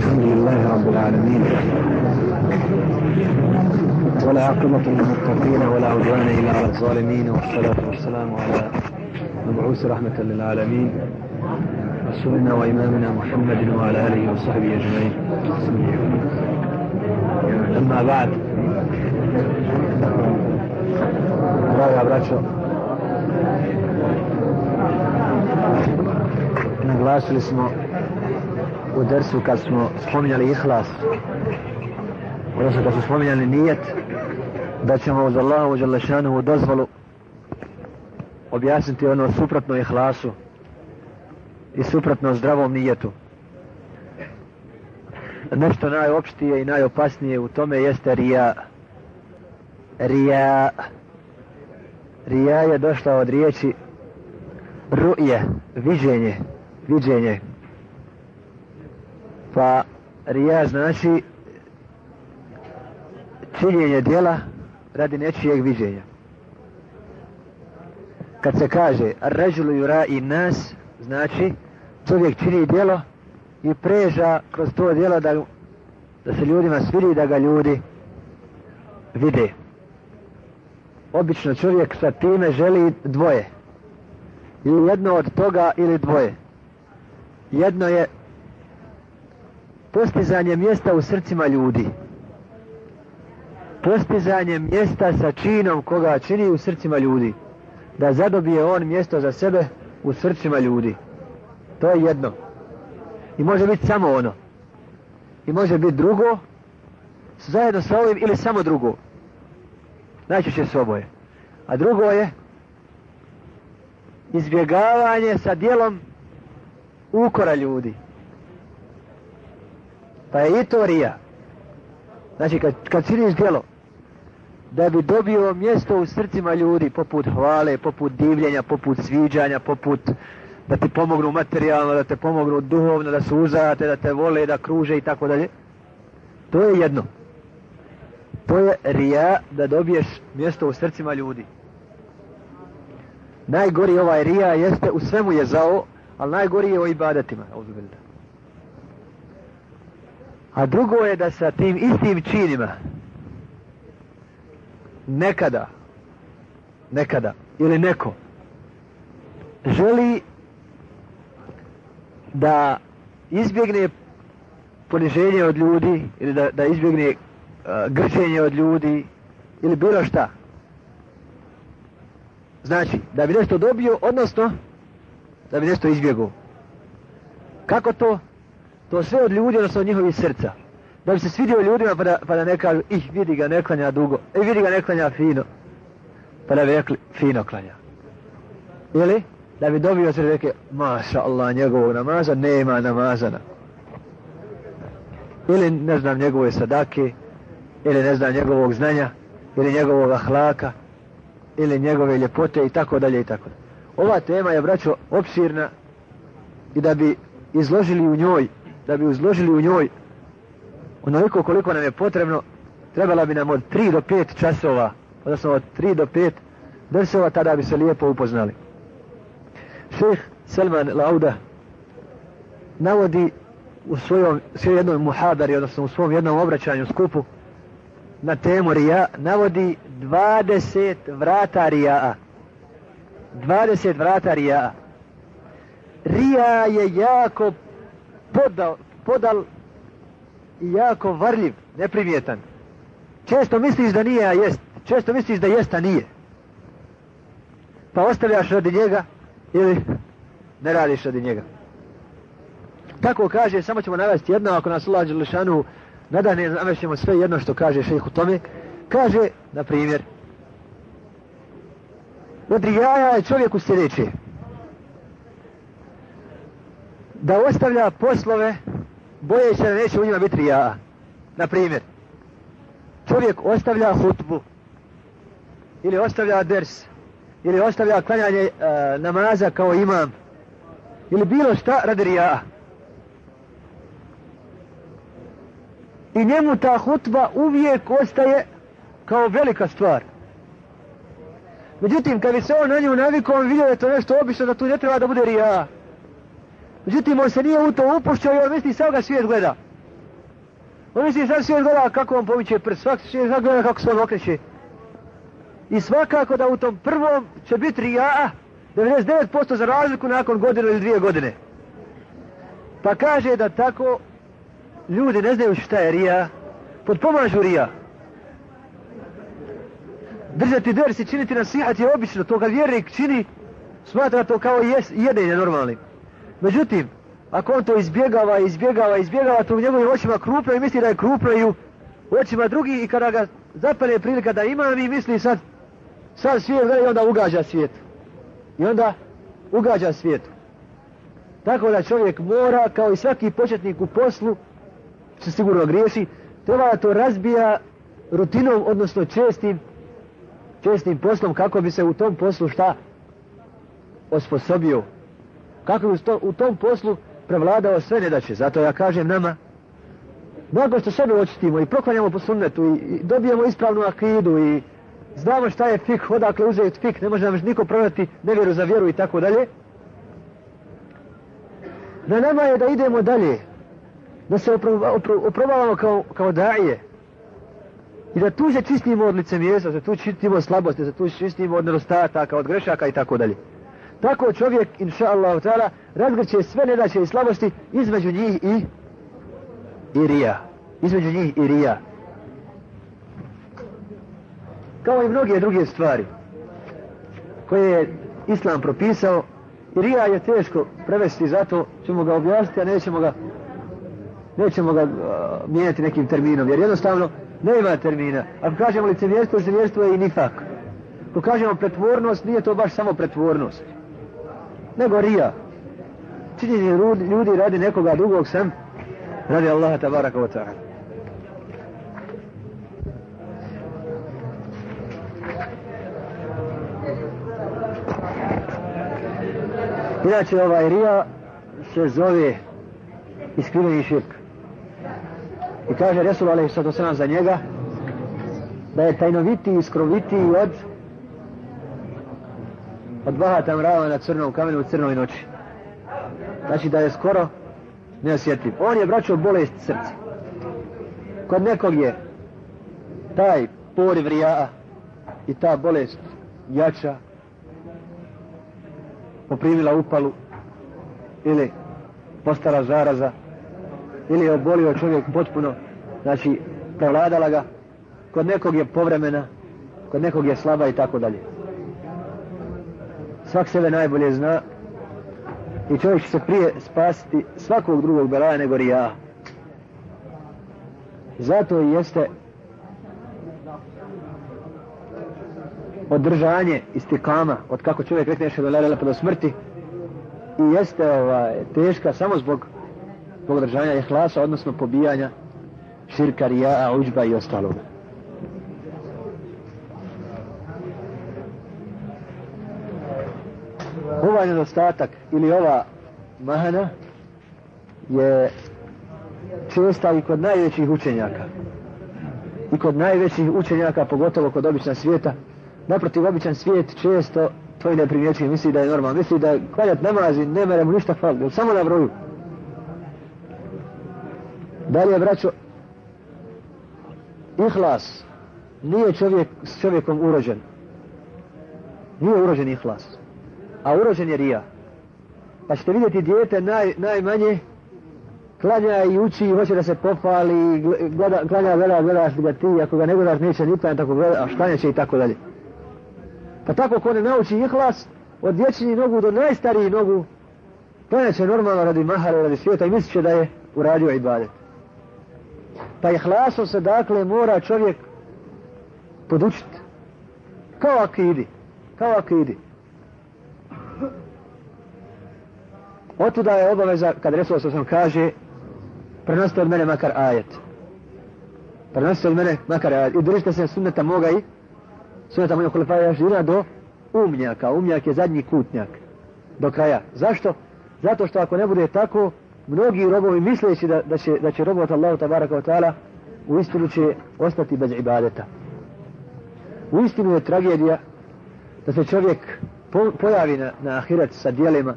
الحمد لله رب العالمين. ولا عقبة للمتقين ولا عدوان إلا على الظالمين والصلاة والسلام على مبعوث رحمة للعالمين. رسولنا وإمامنا محمد وعلى آله وصحبه أجمعين. أما بعد Draga braćo, naglasili smo u dersu kad smo spominjali ihlas odnosno kad smo spominjali nijet da ćemo uz Allahu Đalešanovu dozvolu objasniti ono suprotno ihlasu i suprotno zdravom nijetu. Nešto najopštije i najopasnije u tome jeste rija. Rija. Rija je došla od riječi ruje, viđenje viđenje pa rija znači činjenje dijela radi nečijeg viđenja. Kad se kaže ređulu jura i nas znači čovjek čini dijelo i preža kroz to dijelo da, da se ljudima svidi da ga ljudi vide. Obično čovjek sa time želi dvoje. Ili jedno od toga ili dvoje. Jedno je postizanje mjesta u srcima ljudi. Postizanje mjesta sa činom koga čini u srcima ljudi. Da zadobije on mjesto za sebe u srcima ljudi. To je jedno. I može biti samo ono. I može biti drugo zajedno sa ovim ili samo drugo. Najčešće s oboje. A drugo je izbjegavanje sa dijelom ukora ljudi pa je i to rija znači kad, kad činiš djelo, da bi dobio mjesto u srcima ljudi poput hvale, poput divljenja, poput sviđanja, poput da ti pomognu materijalno, da te pomognu duhovno, da se uzajate, da te vole, da kruže i tako dalje. To je jedno. To je rija da dobiješ mjesto u srcima ljudi. Najgori ovaj rija jeste, u svemu je zao, ali najgori je o ibadetima. A drugo je da sa tim istim činima nekada nekada ili neko želi da izbjegne poniženje od ljudi ili da, da izbjegne uh, grčenje od ljudi ili bilo šta. Znači da bi nešto dobio odnosno da bi nešto izbjegao. Kako to? To sve od ljudi odnosno od njihovih srca. Da bi se svidio ljudima pa da, pa da ne kažu ih vidi ga ne klanja dugo. E vidi ga ne klanja fino. Pa da bi rekli fino klanja. Ili da bi dobio se reke maša Allah njegovog namaza nema namazana ili ne znam njegove sadake ili ne znam njegovog znanja ili njegovog ahlaka ili njegove ljepote i tako dalje i tako dalje. Ova tema je braćo opširna i da bi izložili u njoj da bi uzložili u njoj onoliko koliko nam je potrebno, trebala bi nam od 3 do 5 časova, odnosno od 3 do 5 drsova, tada bi se lijepo upoznali. Šeh Selman Lauda navodi u svojom, svojoj jednoj muhadari, odnosno u svom jednom obraćanju skupu, na temu Rija, navodi 20 vrata Rija. 20 vrata Rija. Rija je jako podal, podal i jako varljiv, neprimjetan. Često misliš da nije, a jest. Često misliš da jest, a nije. Pa ostavljaš radi njega ili ne radiš radi njega. Tako kaže, samo ćemo navesti jedno, ako nas ulađe Lešanu, nadane navešćemo sve jedno što kaže šejh u tome. Kaže, na primjer, od rijaja je čovjek u sljedeće. Da ostavlja poslove bojeći se da neće u njima biti rija. Na primjer, čovjek ostavlja hutbu, ili ostavlja ders, ili ostavlja klanjanje e, namaza kao imam, ili bilo šta radi rija. I njemu ta hutba uvijek ostaje kao velika stvar. Međutim, kad bi se on na nju navikao, on vidio da je to nešto obično, da tu ne treba da bude rija. Međutim, on se nije u to upušćao i on misli, samo ga svijet gleda. On misli sad svijet gleda kako on pomiče prst, svak svijet gleda kako se on okreće. I svakako da u tom prvom će biti rija 99% za razliku nakon godine ili dvije godine. Pa kaže da tako ljudi ne znaju šta je rija, podpomažu rija. Držati ders i činiti nasihat je obično, to kad vjernik čini, smatra to kao jedenje normalni. Međutim, ako on to izbjegava, izbjegava, izbjegava, to u njegovim očima krupno i misli da je krupno i u očima drugi i kada ga zapale prilika da ima, mi misli sad, sad svijet gleda i onda ugađa svijet. I onda ugađa svijet. Tako da čovjek mora, kao i svaki početnik u poslu, se sigurno griješi, treba da to razbija rutinom, odnosno čestim, čestim poslom, kako bi se u tom poslu šta osposobio. Kako bi u tom poslu prevladao sve nedaće. Zato ja kažem nama, mnogo što sebe očitimo i proklanjamo po sunnetu i, i dobijemo ispravnu akidu i znamo šta je fik, odakle uzeti fik, ne može nam niko prodati nevjeru za vjeru i tako dalje. Na nama je da idemo dalje, da se oprobavamo kao, kao daje i da tu se čistimo od lice mjesta, da tu čistimo slabosti, da tu čistimo od nedostataka, od grešaka i tako dalje. Tako čovjek, inša Allah, razgrće sve nedaće i slabosti između njih i i rija. Između njih i rija. Kao i mnoge druge stvari koje je Islam propisao i rija je teško prevesti zato ćemo ga objasniti a nećemo ga nećemo ga uh, mijenjati nekim terminom jer jednostavno nema termina. Ako kažemo licemjerstvo, licemjerstvo je i nifak. Ako kažemo pretvornost, nije to baš samo pretvornost nego rija. Činjenje ljudi radi nekoga drugog sam, radi Allaha tabaraka wa ta'ala. Inače ovaj rija se zove iskriveni širk. I kaže Resul alaih sada za njega da je tajnoviti i skroviti od od bahata mrava na crnom kamenu u crnoj noći. Znači da je skoro neosjetljiv. On je vraćao bolest srca. Kod nekog je taj poriv rija'a i ta bolest jača poprimila upalu ili postala zaraza ili je obolio čovjek potpuno znači prevladala ga kod nekog je povremena kod nekog je slaba i tako dalje svak sebe najbolje zna i čovjek će se prije spasiti svakog drugog belaja nego rija. Zato i jeste održanje istikama od kako čovjek rekne še do lalala pa do smrti i jeste ovaj, teška samo zbog, zbog održanja ihlasa, odnosno pobijanja širka, rija, uđba i ostaloga. Ovaj nedostatak ili ova mahana je česta i kod najvećih učenjaka. I kod najvećih učenjaka, pogotovo kod obična svijeta. Naprotiv, običan svijet često to i ne primjećuje, misli da je normalno. Misli da klanjat namazi, ne mere mu ništa fali, samo na broju. Dalje, braćo, ihlas nije čovjek s čovjekom urođen. Nije urođen ihlas a urođen je rija. Pa ćete vidjeti dijete naj, najmanje klanja i uči i hoće da se popali, gleda, klanja, gleda, gleda ga ti, ako ga ne gledaš neće ni klanja, tako gleda, a klanja će i tako dalje. Pa tako ko ne nauči ihlas, od dječini nogu do najstariji nogu, klanja će normalno radi mahara, radi svijeta i misli će da je uradio ibadet. Pa ihlasom se dakle mora čovjek podučiti. Kao akidi. Kao akidi. Otuda je obaveza, kad Resul sam kaže, prenosite od mene makar ajet. Prenosite od mene makar ajet. I držite se sunneta moga i sunneta mojeg kulifaja žira do umnjaka. Umnjak je zadnji kutnjak. Do kraja. Zašto? Zato što ako ne bude tako, mnogi robovi misleći da, da će, da će robot Allahu tabaraka wa ta'ala u istinu će ostati bez ibadeta. U istinu je tragedija da se čovjek po, pojavi na, na ahiret sa dijelima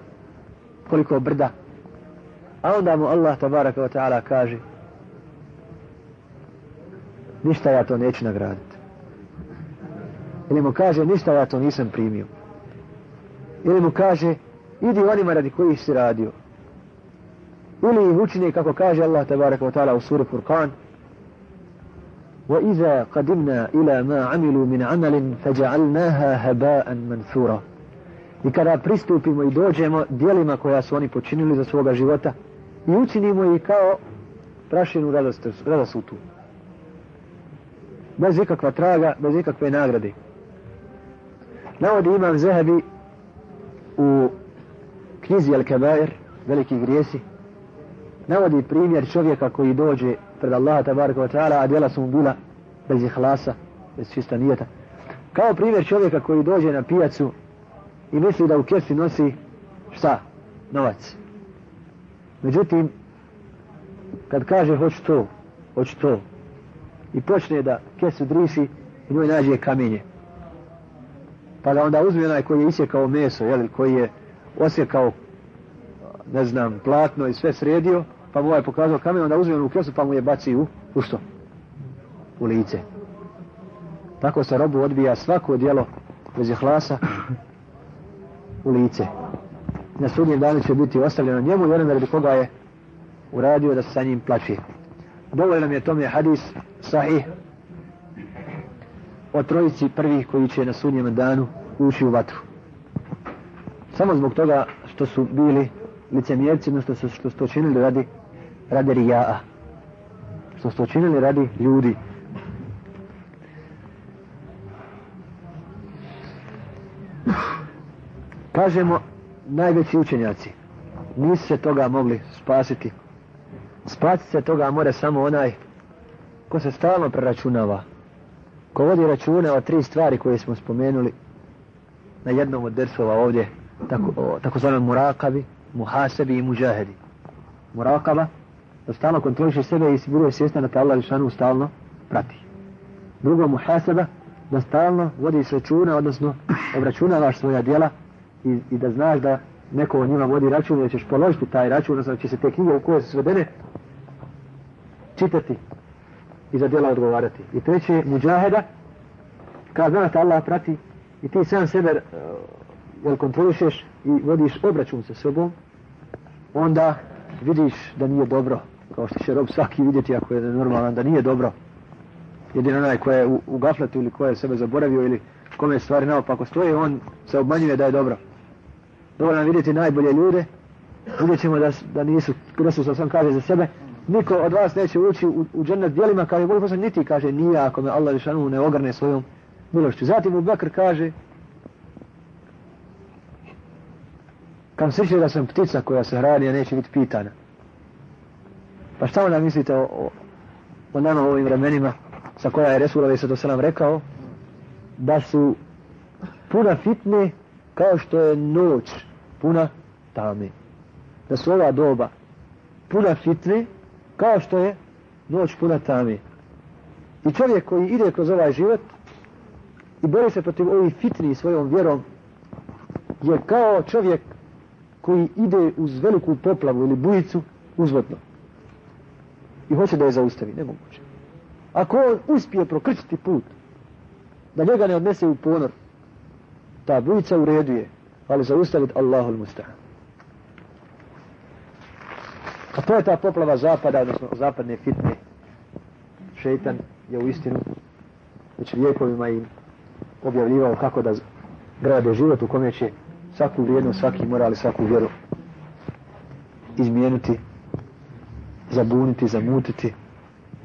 koliko brda. A onda mu Allah tabaraka wa ta'ala kaže ništa ja to neću nagraditi. Ili mu kaže, ništa ja to nisam primio. Ili mu kaže, idi onima radi kojih si radio. Ili ih učini, kako kaže Allah tabaraka wa ta'ala u suri Furqan, وإذا قدمنا إلى ما عملوا من عمل فجعلناها هباء منثورا I kada pristupimo i dođemo dijelima koja su oni počinili za svoga života i učinimo ih kao prašinu radasutu. Bez ikakva traga, bez ikakve nagrade. Navodi imam Zehebi u knjizi Al-Kabair, veliki grijesi, navodi primjer čovjeka koji dođe pred Allaha tabaraka wa ta'ala, a djela su mu bila bez ihlasa, bez čista nijeta. Kao primjer čovjeka koji dođe na pijacu i misli da u kesi nosi šta? Novac. Međutim, kad kaže hoću to, hoću to, i počne da kesu drisi i njoj nađe kamenje. Pa da onda uzme onaj koji je isjekao meso, jel, koji je osjekao, ne znam, platno i sve sredio, pa mu ovaj pokazao kamen, onda uzme onu kesu pa mu je baci u, u što? U lice. Tako se robu odbija svako dijelo bez hlasa u lice. Na sudnjem danu će biti ostavljeno njemu i onom radi koga je uradio da se sa njim plaće. Dovoljno mi je tome hadis sahih o trojici prvih koji će na sudnjem danu ući u vatru. Samo zbog toga što su bili licemjerci, no što što su to činili radi radi rija'a. Što su to činili radi ljudi. Kažemo najveći učenjaci nisu se toga mogli spasiti. Spasiti se toga more samo onaj ko se stalno preračunava. Ko vodi račune o tri stvari koje smo spomenuli na jednom od dersova ovdje, tako, o, tako murakabi, muhasebi i muđahedi. Murakaba, da stalno kontroliše sebe i bude svjesna da te Allah lišanu stalno prati. Drugo muhaseba, da stalno vodi računa, odnosno obračunavaš svoja djela i, i da znaš da neko o njima vodi račun da ćeš položiti taj račun, znači će se te knjige u koje su svedene čitati i za djela odgovarati. I treće, muđaheda, kada znaš da Allah prati i ti sam sebe uh, jel kontrolišeš i vodiš obračun sa sobom, onda vidiš da nije dobro, kao što će rob svaki vidjeti ako je normalan, da nije dobro. Jedino onaj ko je u, u gafletu ili ko je sebe zaboravio ili kome stvari naopako stoje, on se obmanjuje da je dobro dovoljno nam vidjeti najbolje ljude, vidjet ćemo da, da nisu, Resul sam kaže za sebe, niko od vas neće ući u, u džennet dijelima, kaže Boži poslanik niti kaže nije ako me Allah lišanu ne ogrne svojom milošću. Zatim u Bekr kaže, kam sreće da sam ptica koja se hrani, a neće biti pitana. Pa šta onda mislite o, o, o nama u ovim vremenima sa koja je Resul Ali Sato Salam rekao da su puna fitne kao što je noć puna tame. Da su ova doba puna fitne kao što je noć puna tame. I čovjek koji ide kroz ovaj život i bori se protiv ovih fitni svojom vjerom je kao čovjek koji ide uz veliku poplavu ili bujicu uzvodno i hoće da je zaustavi, nemoguće. Ako on uspije prokrčiti put, da njega ne odnese u ponor, ta bujica u redu je, ali zaustaviti Allahu al-Musta'an. A to je ta poplava zapada, odnosno zapadne fitne. Šeitan je u istinu već vijekovima im objavljivao kako da grade život u kome će svaku vrijednost, svaki moral i svaku vjeru izmijeniti zabuniti, zamutiti,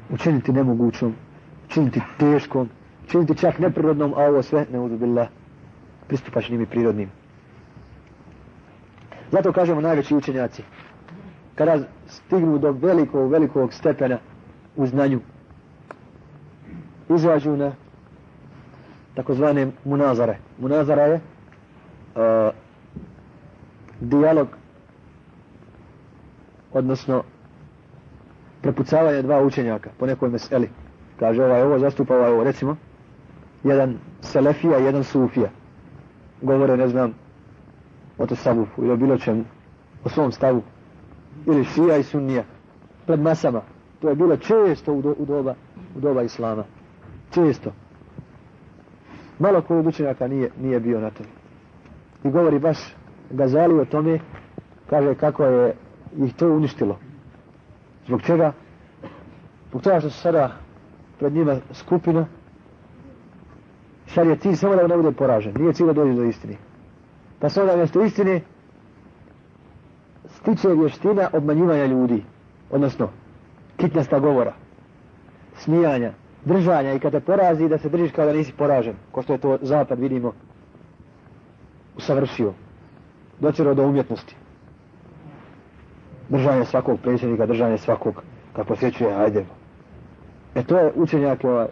učiniti nemogućom, učiniti teškom, učiniti čak neprirodnom, a ovo sve, ne uzubillah, pristupačnim i prirodnim. Zato kažemo najveći učenjaci, kada stignu do velikog, velikog stepena u znanju, izađu na takozvane munazare. Munazara je uh, dijalog, odnosno prepucavanje dva učenjaka po nekoj meseli. Kaže ovaj ovo zastupa ovaj ovo. Recimo, jedan selefija, jedan sufija. Govore, ne znam, o tasavufu ili o bilo čemu, o svom stavu. Ili šija i sunnija. Pred masama. To je bilo često u, do, u doba u doba Islama. Često. Malo koji od učenjaka nije, nije bio na tome. I govori baš Gazali o tome, kaže kako je ih to uništilo. Zbog čega? Zbog toga što su sada pred njima skupina, Šar je cilj samo da ne bude poražen. Nije cilj da dođe do istine. Pa se onda mjesto istine stiče vještina obmanjivanja ljudi. Odnosno, kitnasta govora, smijanja, držanja i kada te porazi da se držiš kao da nisi poražen. Ko što je to zapad, vidimo, usavršio. Doćero do umjetnosti. Držanje svakog predsjednika, držanje svakog kako sjećuje, ajde. E to je učenjak ovaj,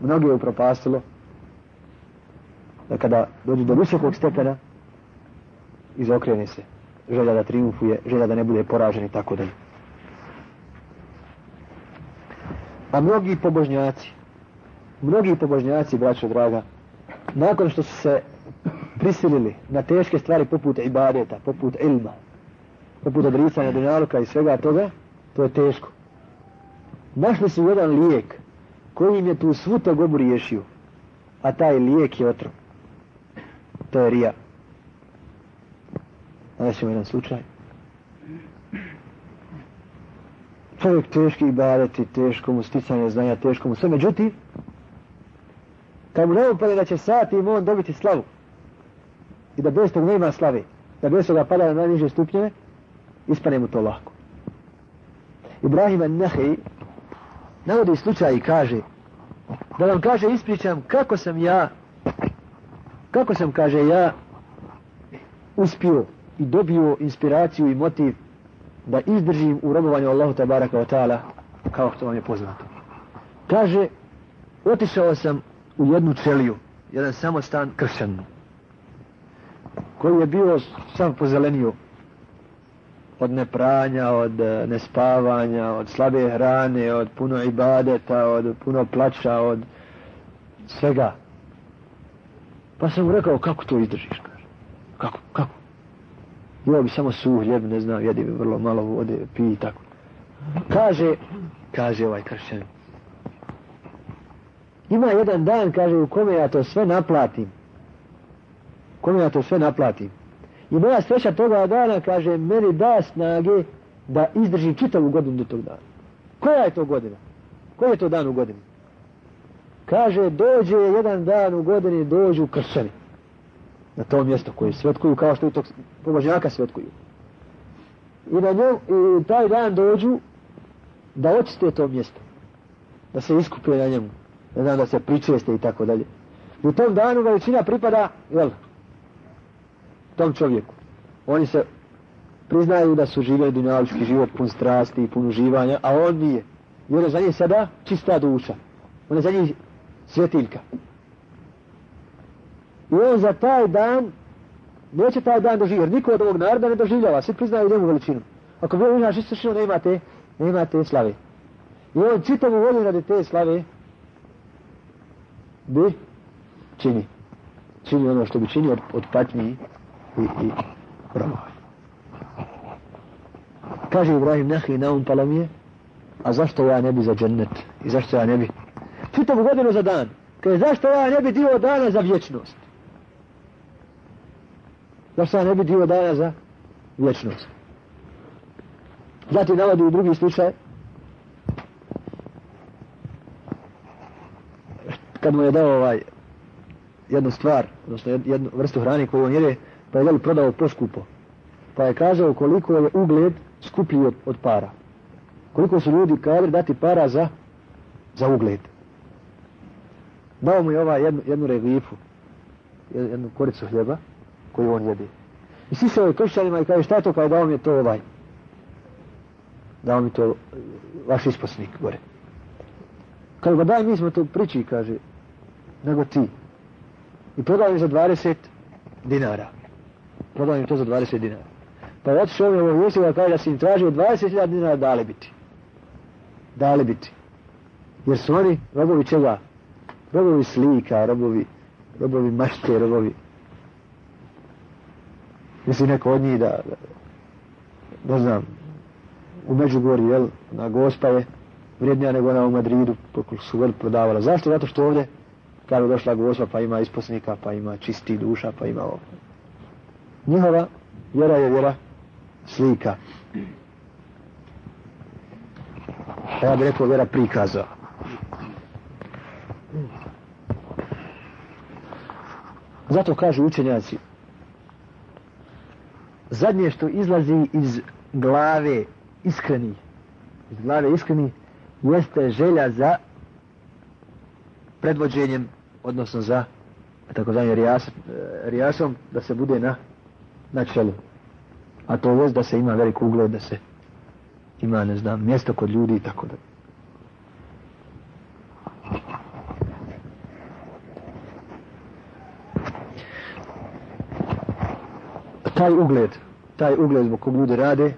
mnogi je upropastilo da kada dođe do visokog stepena izokrene se želja da triumfuje, želja da ne bude poražen i tako dalje. A mnogi pobožnjaci, mnogi pobožnjaci, braćo draga, nakon što su se prisilili na teške stvari poput ibadeta, poput ilma, poput odricanja dunjaluka i svega toga, to je teško. Našli su jedan lijek koji im je tu svu tegobu riješio, a taj lijek je otrov. To je rija. Znači jedan slučaj. Čovjek teški ibadeti, teško mu sticanje znanja, teško mu sve. Međutim, kad mu ne upade da će sati im on dobiti slavu i da bez toga nema slave, da bez toga pada na najniže stupnjeve, ispane mu to lako. Ibrahim al-Nahi navodi slučaj i kaže da vam kaže ispričam kako sam ja kako sam kaže ja uspio i dobio inspiraciju i motiv da izdržim u robovanju Allahu tabaraka wa ta'ala kao što vam je poznato. Kaže, otišao sam u jednu čeliju, jedan samostan kršćanu, koji je bio sam pozelenio od nepranja, od e, nespavanja, od slabe hrane, od puno ibadeta, od puno plaća, od svega. Pa sam mu rekao, kako to izdržiš? Kaže. Kako, kako? Imao bi samo suh hljeb, ne znam, jedi bi vrlo malo vode, pi i tako. Kaže, kaže ovaj kršćan. Ima jedan dan, kaže, u kome ja to sve naplatim. U kome ja to sve naplatim. I moja sreća toga dana, kaže, meni da snage da izdržim čitavu godinu do tog dana. Koja je to godina? Koji je to dan u godini? Kaže, dođe jedan dan u godini, dođu kršćani na to mjesto koje svetkuju kao što i tog pobožnjaka svetkuju. I na njom, i taj dan dođu da očiste to mjesto. Da se iskupe na njemu. Ne znam, da se pričeste i tako dalje. I u tom danu veličina pripada, jel, tom čovjeku. Oni se priznaju da su živjeli dunjalički život pun strasti i pun uživanja, a on nije. I on je za njih sada čista duša. On je za njih svjetiljka. I on za taj dan neće taj dan doživjeti. Jer niko od ovog naroda ne doživljava. Svi priznaju njemu veličinu. Ako vi imaš istošinu, ne imate, ne imate slave. I on čitavu volju radi te slave bi čini. Čini ono što bi činio od, od patnji i, i robova. Kaže Ibrahim Nahi na um palamije, a zašto ja ne bi za džennet? I zašto ja ne bi? Čitavu godinu za dan. Kaže, zašto ja ne bi dio dana za vječnost? Zašto ja ne bi dio dana za vječnost? Zatim navodi u drugi slučaj, kad mu je dao ovaj jednu stvar, odnosno jednu vrstu hrane koju on jede, pa je jel prodao poskupo. Pa je kazao koliko je ugled skuplji od, od para. Koliko su ljudi kadri dati para za, za ugled. Dao mu je ovaj jednu, jednu reglifu, jednu koricu hljeba, koju on jede. I svi se ovaj kršćanima i kaže šta to, pa dao mi je to ovaj. Dao mi to vaš isposnik gore. Kaže, daj mi smo to priči, kaže, nego ti. I prodao mi za 20 dinara. Prodao mi to za 20 dinara. Pa je otišao mi ovog Jusila kaže da si im tražio 20.000 dinara dali biti. Dali biti. Jer su oni robovi čega? Robovi slika, robovi, robovi mašte, robovi. Misli neko od njih da, ne znam, u Međugorju, jel, na gospa je, vrijednija nego ona u Madridu, koliko su god prodavala. Zašto? Zato što ovdje, kada je došla gospa, pa ima isposnika, pa ima čisti duša, pa ima ovo. Njihova vjera je vjera slika. Ja bih rekao vjera prikaza. Zato kažu učenjaci, zadnje što izlazi iz glave iskreni, iz glave iskreni, jeste želja za predvođenjem, odnosno za tako zvanje rijas, rijasom, da se bude na, na čelu. A to je da se ima velik ugled, da se ima, ne znam, mjesto kod ljudi i tako da. Taj ugled, taj ugled zbog kog ljudi rade,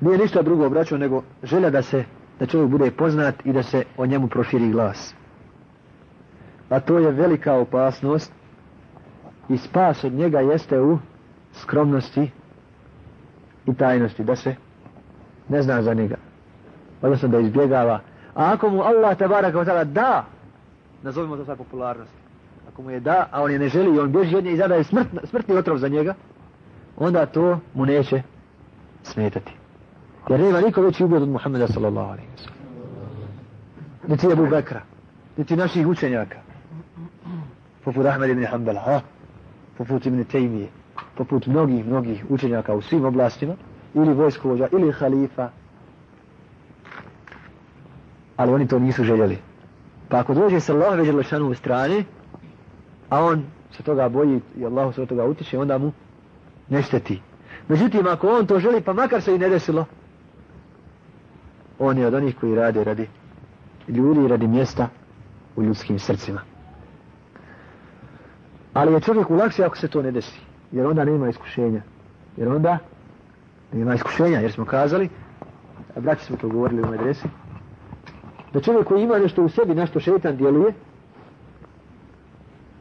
nije ništa drugo obraćao nego želja da se, da čovjek bude poznat i da se o njemu proširi glas. A to je velika opasnost i spas od njega jeste u skromnosti i tajnosti, da se ne zna za njega. Odnosno da izbjegava. A ako mu Allah tabaraka da, nazovimo to sad popularnost, ako mu je da, a on je ne želi i on bježi od nje i zadaje smrt, smrtni otrov za njega, onda to mu neće smetati. Jer nema niko veći ugled od Muhammeda sallallahu alaihi wa sallam. Niti Abu Bekra, niti naših učenjaka, poput Ahmed ibn Hanbala, ha? poput ibn Tejmije, poput mnogih, mnogih učenjaka u svim oblastima, ili vojskovođa, ili halifa, ali oni to nisu željeli. Pa ako dođe sallallahu alaihi wa sallam u strani, a on se toga boji i Allah se od toga utiče, onda mu ne šteti. Međutim, ako on to želi, pa makar se i ne desilo, on je od onih koji rade radi ljudi i radi mjesta u ljudskim srcima. Ali je čovjek lakše ako se to ne desi, jer onda nema iskušenja. Jer onda nema iskušenja, jer smo kazali, a braći smo to govorili u medresi, da čovjek koji ima nešto u sebi, na što šetan djeluje,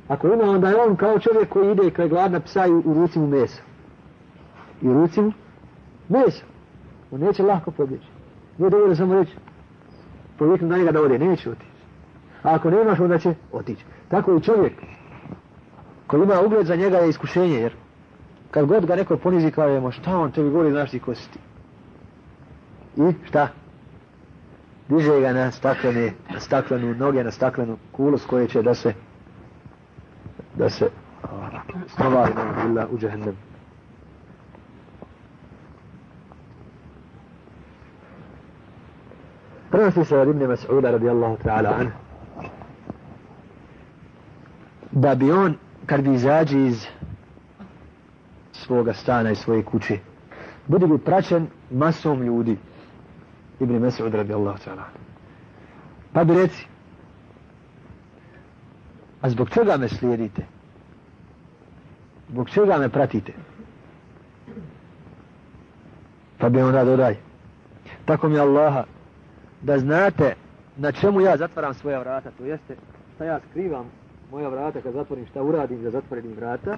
Ako ima, onda je on kao čovjek koji ide kraj gladna psa i u ruci mu mesa. I u ruci mu mesa. On neće lahko pobjeći. Nije dovoljno samo reći, poviknu na njega da ode, neće otići. A ako nemaš, onda će otići. Tako i čovjek koji ima ugled za njega je iskušenje, jer kad god ga neko ponizi kao je, šta on tebi govori, znaš ti ko si ti. I šta? Diže ga na staklene, na staklenu noge, na staklenu kulu s koje će da se da se stovari na u džahnem. Prenosi se od Ibn Mas'uda radijallahu ta'ala an da bi on kad bi izađe iz svoga stana i svoje kuće budi bi praćen masom ljudi Ibn Mas'ud radijallahu ta'ala pa bi reci A zbog čega me slijedite? Zbog čega me pratite? Pa bi onda dodaj. Tako mi Allaha, da znate na čemu ja zatvaram svoja vrata, to jeste šta ja skrivam moja vrata kad zatvorim, šta uradim za zatvorenim vrata,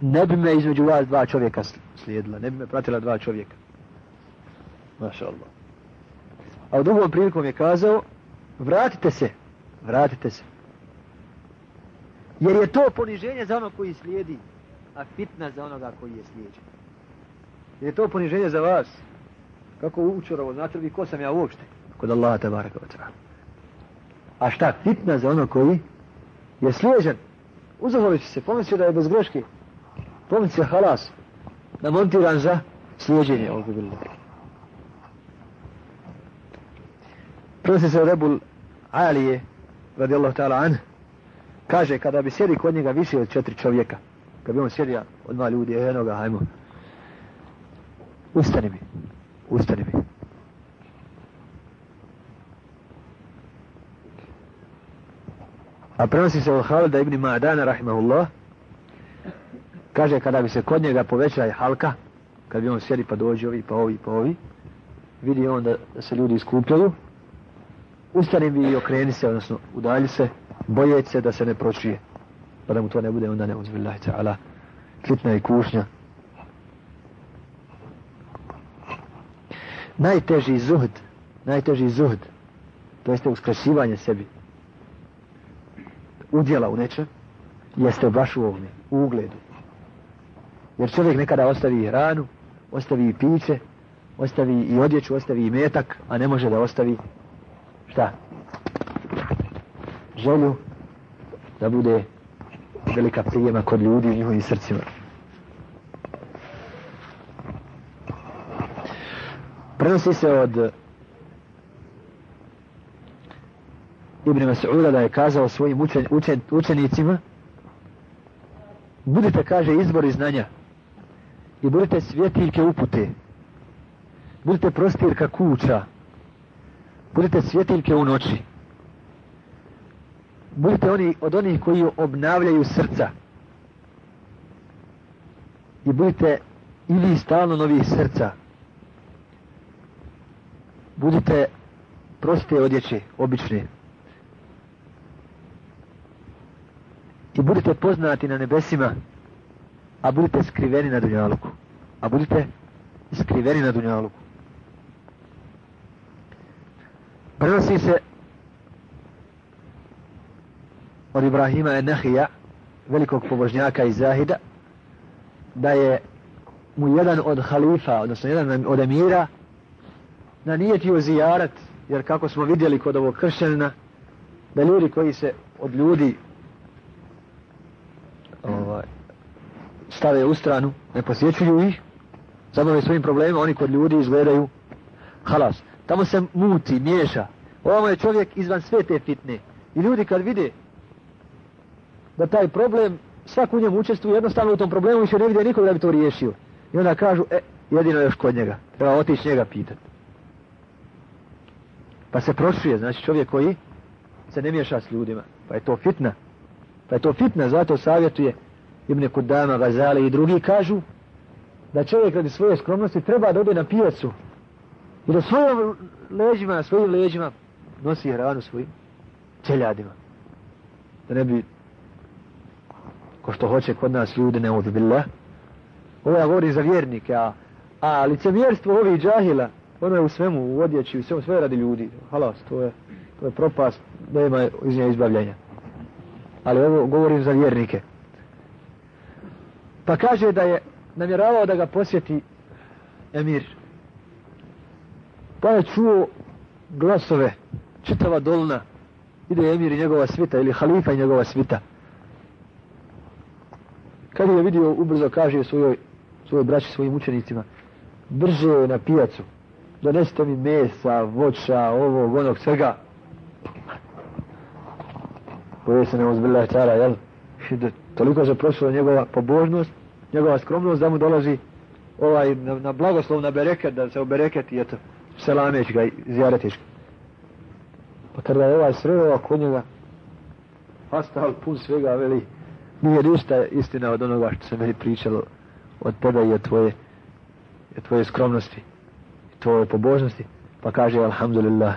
ne bi me između vas dva čovjeka slijedila, ne bi me pratila dva čovjeka. Maša Allah. A u drugom prilikom je kazao, vratite se, vratite se. Jer je to poniženje za ono koji slijedi, a fitna za onoga koji je slijeđen. Jer je to poniženje za vas. Kako učurovo, znate li ko sam ja uopšte? Kod Allaha tabaraka wa ta'ala. A šta fitna za ono koji je slijeđen? Uzahvalit se, pomisli da je bez greške. Pomisli halas. Namontiran za slijeđenje. Prosi se Rebul Alije, radijallahu ta'ala anhu, Kaže, kada bi sjedi kod njega više od četiri čovjeka, kad bi on sjedio od dva ljudi, jednoga, hajmo, ustani mi, ustani mi. A prenosi se od Halida ibn Ma'dana, rahimahullah, kaže, kada bi se kod njega povećala halka, kad bi on sjedi pa dođe ovi, pa ovi, pa ovi, vidi on da se ljudi iskupljaju, ustani mi i okreni se, odnosno udalji se, bojeći se da se ne pročije. Pa da mu to ne bude, onda neuzbillahi ta'ala. Fitna i kušnja. najteži zuhd, najteži zuhd, to jeste uskrašivanje sebi, udjela u nečem, jeste baš u ovome, u ugledu. Jer čovjek nekada ostavi hranu, ostavi i piće, ostavi i odjeću, ostavi i metak, a ne može da ostavi šta? Želju da bude velika prijema kod ljudi u njihovim srcima. Prenosi se od Ibn Mas'uda da je kazao svojim učen, učen, učenicima budite, kaže, izbori znanja i budite svjetiljke upute budite prostirka kuća budite svjetiljke u noći budite oni od onih koji obnavljaju srca. I budite i vi stalno novih srca. Budite proste odjeće, obične. I budite poznati na nebesima a budite skriveni na dunjaluku. A budite skriveni na dunjaluku. Prenosi se od Ibrahima Enahija velikog pobožnjaka i Zahida da je mu jedan od halifa odnosno jedan od emira na nijetio zijarat jer kako smo vidjeli kod ovog kršćanina da ljudi koji se od ljudi ovaj, stave u stranu, ne posjećuju ih, zabave svojim problemima, oni kod ljudi izgledaju halas. Tamo se muti, miješa. Ovo je čovjek izvan sve te fitne. I ljudi kad vide da taj problem, svak u njemu učestvuje jednostavno u tom problemu, više ne vide nikog da bi to riješio. I onda kažu, e, jedino još kod njega. Treba otići njega pitati. Pa se prošuje, znači čovjek koji se ne miješa s ljudima. Pa je to fitna. Pa je to fitna, zato savjetuje Ibn Kudama, Gazali i drugi kažu da čovjek radi svoje skromnosti treba da ode na pijacu i da svojim leđima, svojim leđima nosi hranu svojim čeljadima. Da ne bi ko što hoće kod nas ljudi ne odi billah. Ovo ja govorim za vjernike, a, a licemjerstvo ovih džahila, ono je u svemu, u odjeći, u svemu, sve radi ljudi. Halas, to je, to je propast, nema iz nje izbavljenja. ali ovo govorim za vjernike. Pa kaže da je namjeravao da ga posjeti emir. Pa je čuo glasove, čitava dolna, ide emir i njegova svita, ili halifa i njegova svita. Kad je vidio, ubrzo kaže svojoj, svojoj braći, svojim učenicima, brže na pijacu, donesite mi mesa, voća, ovog, onog, svega, Boje se ne čara, jel? Toliko se prošlo njegova pobožnost, njegova skromnost da mu dolazi ovaj, na, na blagoslov, na bereket, da se obereketi, eto, selameć ga, zjaretiš ga. Pa kada je ovaj sreo kod njega, ostao pun svega, veli, nije ništa istina od onoga što se meni pričalo od tebe i od tvoje, od tvoje skromnosti i tvoje pobožnosti. Pa kaže, alhamdulillah,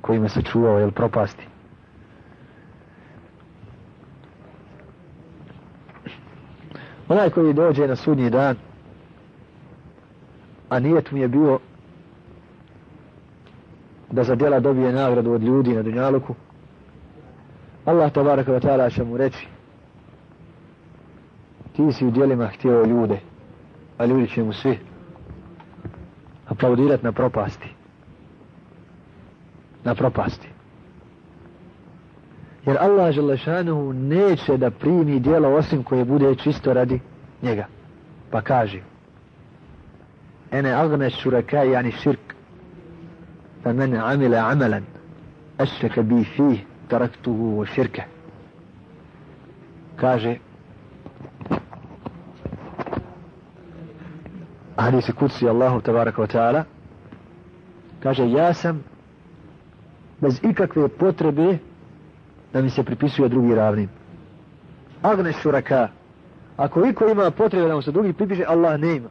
koji me sačuvao, jel propasti. Onaj koji dođe na sudnji dan, a nijet mu je bio da za djela dobije nagradu od ljudi na dunjaluku, Allah tabaraka wa ta'ala će mu reći ti si u dijelima htio ljude, a ljudi će mu svi aplaudirati na propasti. Na propasti. Jer Allah Želešanuhu neće da primi dijelo osim koje bude čisto radi njega. Pa kaže Ene agne šuraka jani širk fa mene amile amalan ašreka bi fih taraktuhu o širke. Kaže Hadisi kutsi Allahu tabaraka wa ta'ala kaže ja sam bez ikakve potrebe da mi se pripisuje drugi ravnim. Agne šuraka. Ako iko ima potrebe da mu se drugi pripiše, Allah ne ima.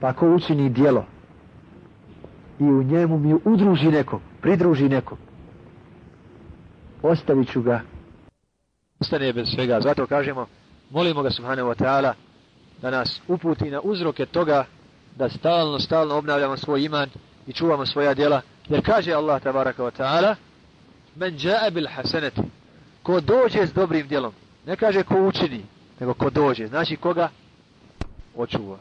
Pa ako učini dijelo i u njemu mi udruži nekog, pridruži nekog, ostavit ću ga. Ostane bez svega. Zato kažemo, molimo ga subhanahu wa ta'ala da nas uputi na uzroke toga da stalno, stalno obnavljamo svoj iman i čuvamo svoja djela. Jer kaže Allah tabaraka wa ta'ala Men ja'a bil hasanati Ko dođe s dobrim djelom. Ne kaže ko učini, nego ko dođe. Znači koga? Očuva.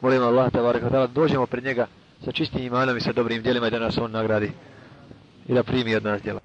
Molim Allah tabaraka wa ta'ala dođemo pred njega sa čistim imanom i sa dobrim djelima i da nas on nagradi i da primi od nas djela.